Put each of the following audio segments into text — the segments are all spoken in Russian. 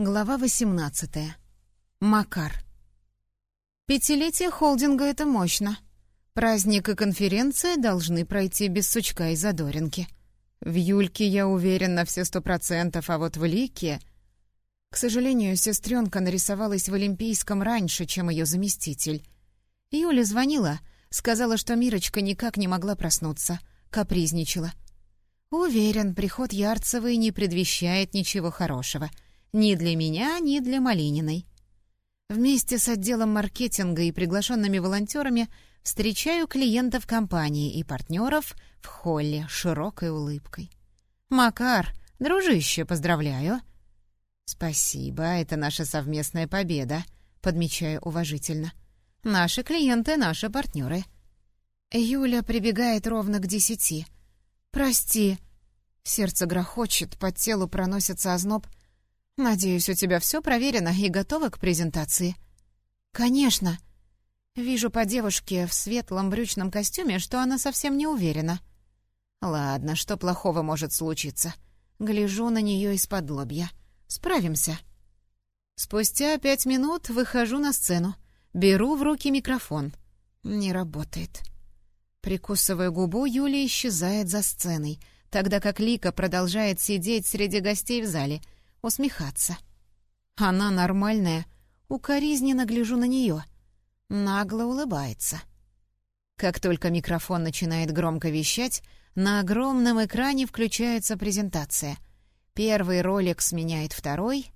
Глава 18. Макар. Пятилетие холдинга — это мощно. Праздник и конференция должны пройти без сучка и задоринки. В Юльке я уверен на все сто процентов, а вот в Лике... К сожалению, сестренка нарисовалась в Олимпийском раньше, чем ее заместитель. Юля звонила, сказала, что Мирочка никак не могла проснуться, капризничала. Уверен, приход Ярцевой не предвещает ничего хорошего — ни для меня, ни для Малининой. Вместе с отделом маркетинга и приглашенными волонтерами встречаю клиентов компании и партнеров в холле широкой улыбкой. «Макар, дружище, поздравляю!» «Спасибо, это наша совместная победа», — подмечаю уважительно. «Наши клиенты — наши партнеры». Юля прибегает ровно к десяти. «Прости». Сердце грохочет, по телу проносится озноб — «Надеюсь, у тебя все проверено и готово к презентации?» «Конечно!» Вижу по девушке в светлом брючном костюме, что она совсем не уверена. «Ладно, что плохого может случиться?» Гляжу на нее из-под лобья. «Справимся». Спустя пять минут выхожу на сцену. Беру в руки микрофон. Не работает. Прикусывая губу, Юля исчезает за сценой, тогда как Лика продолжает сидеть среди гостей в зале — усмехаться. Она нормальная, укоризненно гляжу на нее. Нагло улыбается. Как только микрофон начинает громко вещать, на огромном экране включается презентация. Первый ролик сменяет второй.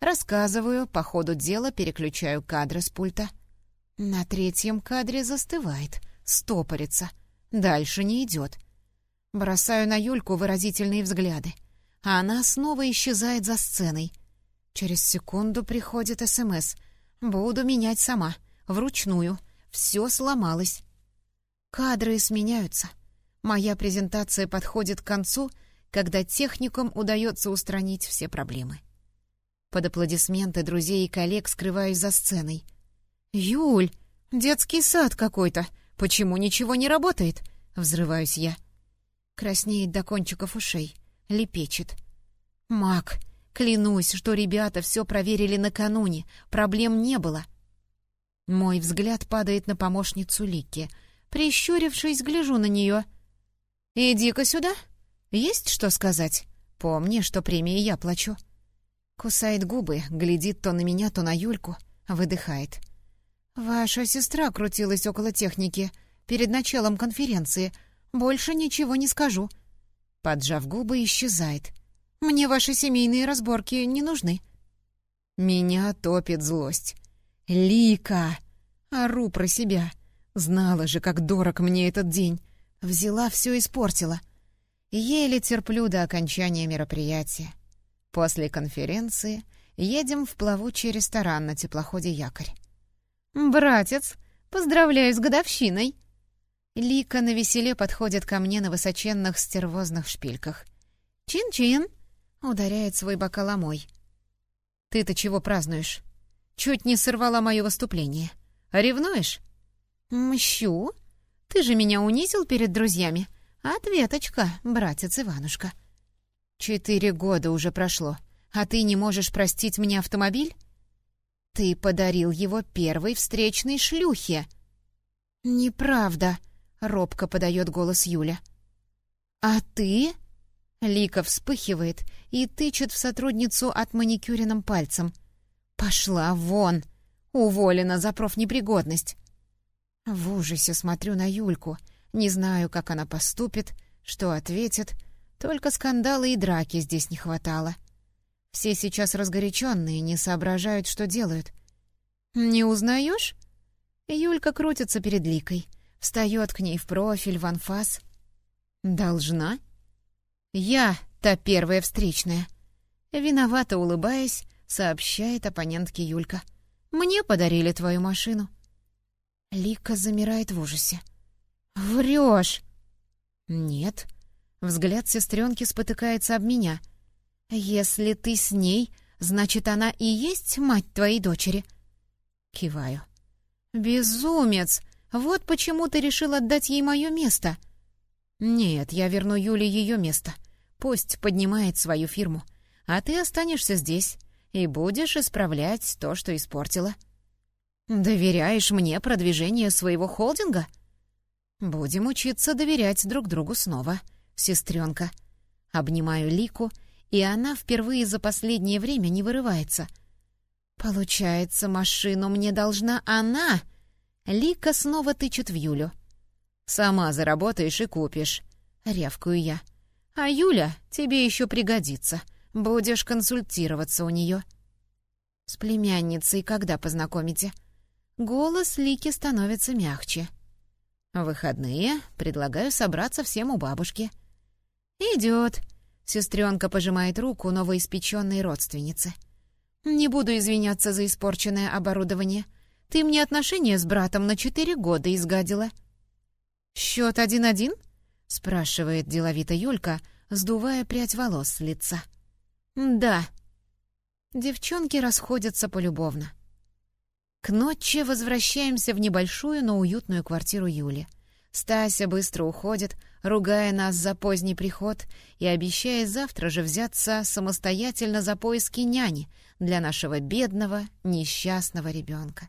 Рассказываю, по ходу дела переключаю кадры с пульта. На третьем кадре застывает, стопорится. Дальше не идет. Бросаю на Юльку выразительные взгляды а она снова исчезает за сценой. Через секунду приходит СМС. «Буду менять сама, вручную. Все сломалось». Кадры сменяются. Моя презентация подходит к концу, когда техникам удается устранить все проблемы. Под аплодисменты друзей и коллег скрываюсь за сценой. «Юль, детский сад какой-то. Почему ничего не работает?» — взрываюсь я. Краснеет до кончиков ушей лепечет. «Мак, клянусь, что ребята все проверили накануне, проблем не было». Мой взгляд падает на помощницу Лики. Прищурившись, гляжу на нее. «Иди-ка сюда. Есть что сказать? Помни, что премии я плачу». Кусает губы, глядит то на меня, то на Юльку, выдыхает. «Ваша сестра крутилась около техники перед началом конференции. Больше ничего не скажу». Поджав губы, исчезает. «Мне ваши семейные разборки не нужны». Меня топит злость. «Лика!» Ору про себя. Знала же, как дорог мне этот день. Взяла, все испортила. Еле терплю до окончания мероприятия. После конференции едем в плавучий ресторан на теплоходе «Якорь». «Братец, поздравляю с годовщиной!» Лика на веселе подходит ко мне на высоченных стервозных шпильках. «Чин-чин!» — ударяет свой бокал о мой. «Ты-то чего празднуешь? Чуть не сорвала мое выступление. Ревнуешь?» «Мщу? Ты же меня унизил перед друзьями. Ответочка, братец Иванушка». «Четыре года уже прошло, а ты не можешь простить мне автомобиль?» «Ты подарил его первой встречной шлюхе». «Неправда», — робко подает голос Юля. «А ты?» Лика вспыхивает и тычет в сотрудницу от маникюренным пальцем. «Пошла вон! Уволена за профнепригодность!» В ужасе смотрю на Юльку. Не знаю, как она поступит, что ответит. Только скандалы и драки здесь не хватало. Все сейчас разгоряченные, не соображают, что делают. «Не узнаешь?» Юлька крутится перед Ликой. Встает к ней в профиль, в анфас. «Должна?» «Я та первая встречная». Виновато улыбаясь, сообщает оппонентке Юлька. «Мне подарили твою машину». Лика замирает в ужасе. «Врешь!» «Нет». Взгляд сестренки спотыкается об меня. «Если ты с ней, значит, она и есть мать твоей дочери?» Киваю. «Безумец! Вот почему ты решил отдать ей мое место». «Нет, я верну Юле ее место. Пусть поднимает свою фирму. А ты останешься здесь. и будешь исправлять то, что испортила. Доверяешь мне продвижение своего холдинга? Будем учиться доверять друг другу снова, сестренка. Обнимаю Лику, и она впервые за последнее время не вырывается. Получается, машину мне должна она. Лика снова тычет в Юлю. «Сама заработаешь и купишь», — рявкаю я. «А Юля тебе еще пригодится. Будешь консультироваться у нее». «С племянницей когда познакомите?» Голос Лики становится мягче. «В выходные предлагаю собраться всем у бабушки». «Идет», — сестренка пожимает руку новоиспеченной родственницы. «Не буду извиняться за испорченное оборудование. Ты мне отношения с братом на четыре года изгадила». «Счет один-один?» — спрашивает деловито Юлька, сдувая прядь волос с лица. «Да». Девчонки расходятся полюбовно. К ночи возвращаемся в небольшую, но уютную квартиру Юли. Стася быстро уходит, ругая нас за поздний приход и обещая завтра же взяться самостоятельно за поиски няни для нашего бедного, несчастного ребенка.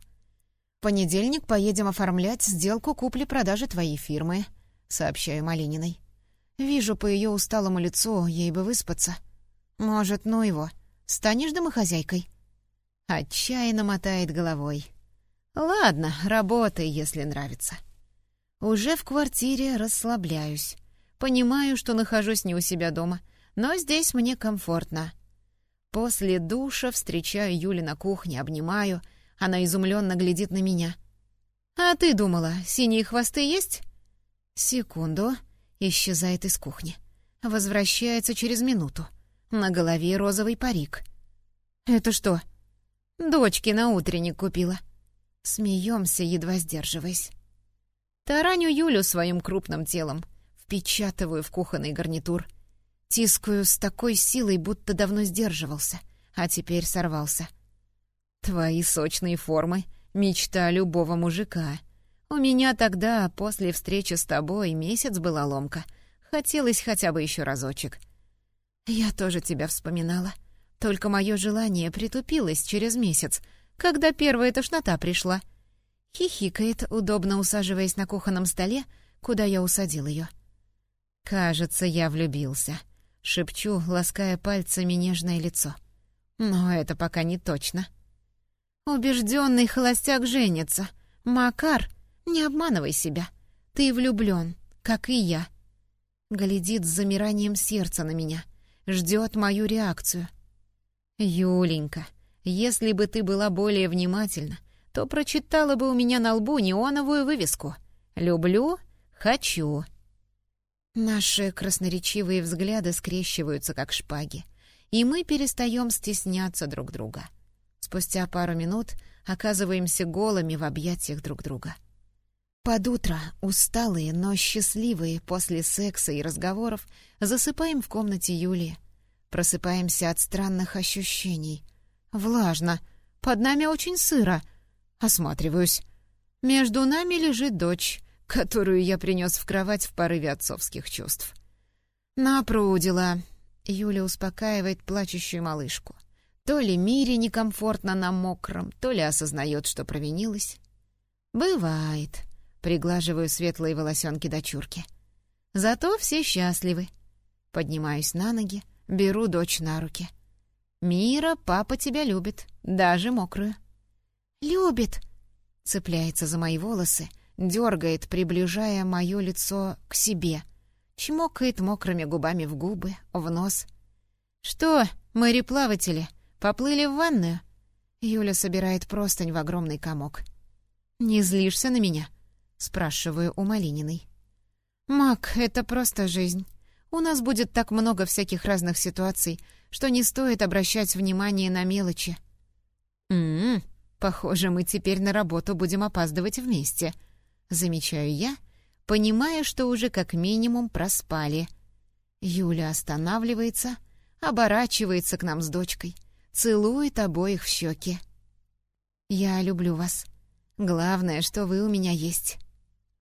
Понедельник поедем оформлять сделку купли-продажи твоей фирмы, сообщаю Малининой. Вижу по ее усталому лицу, ей бы выспаться. Может, ну его, станешь домохозяйкой? Отчаянно мотает головой. Ладно, работай, если нравится. Уже в квартире расслабляюсь. Понимаю, что нахожусь не у себя дома, но здесь мне комфортно. После душа встречаю Юли на кухне, обнимаю. Она изумленно глядит на меня. «А ты думала, синие хвосты есть?» Секунду. Исчезает из кухни. Возвращается через минуту. На голове розовый парик. «Это что?» «Дочке на утренник купила». Смеемся, едва сдерживаясь. Тараню Юлю своим крупным телом, впечатываю в кухонный гарнитур. Тискаю с такой силой, будто давно сдерживался, а теперь сорвался. Твои сочные формы — мечта любого мужика. У меня тогда, после встречи с тобой, месяц была ломка. Хотелось хотя бы еще разочек. Я тоже тебя вспоминала. Только мое желание притупилось через месяц, когда первая тошнота пришла — Хихикает, удобно усаживаясь на кухонном столе, куда я усадил ее. «Кажется, я влюбился», — шепчу, лаская пальцами нежное лицо. «Но это пока не точно». «Убежденный холостяк женится. Макар, не обманывай себя. Ты влюблен, как и я». Глядит с замиранием сердца на меня, ждет мою реакцию. «Юленька, если бы ты была более внимательна, то прочитала бы у меня на лбу неоновую вывеску «Люблю, хочу». Наши красноречивые взгляды скрещиваются, как шпаги, и мы перестаем стесняться друг друга. Спустя пару минут оказываемся голыми в объятиях друг друга. Под утро, усталые, но счастливые после секса и разговоров, засыпаем в комнате Юлии. Просыпаемся от странных ощущений. Влажно. Под нами очень сыро — Осматриваюсь. Между нами лежит дочь, которую я принес в кровать в порыве отцовских чувств. Напрудила. Юля успокаивает плачущую малышку. То ли Мире некомфортно на мокром, то ли осознает, что провинилась. «Бывает», — приглаживаю светлые волосенки дочурки. «Зато все счастливы». Поднимаюсь на ноги, беру дочь на руки. «Мира, папа тебя любит, даже мокрую». «Любит!» Цепляется за мои волосы, дергает, приближая мое лицо к себе. Чмокает мокрыми губами в губы, в нос. «Что, мореплаватели, поплыли в ванную?» Юля собирает простынь в огромный комок. «Не злишься на меня?» — спрашиваю у Малининой. «Мак, это просто жизнь. У нас будет так много всяких разных ситуаций, что не стоит обращать внимание на мелочи». «М-м-м», Похоже, мы теперь на работу будем опаздывать вместе. Замечаю я, понимая, что уже как минимум проспали. Юля останавливается, оборачивается к нам с дочкой, целует обоих в щеки. «Я люблю вас. Главное, что вы у меня есть».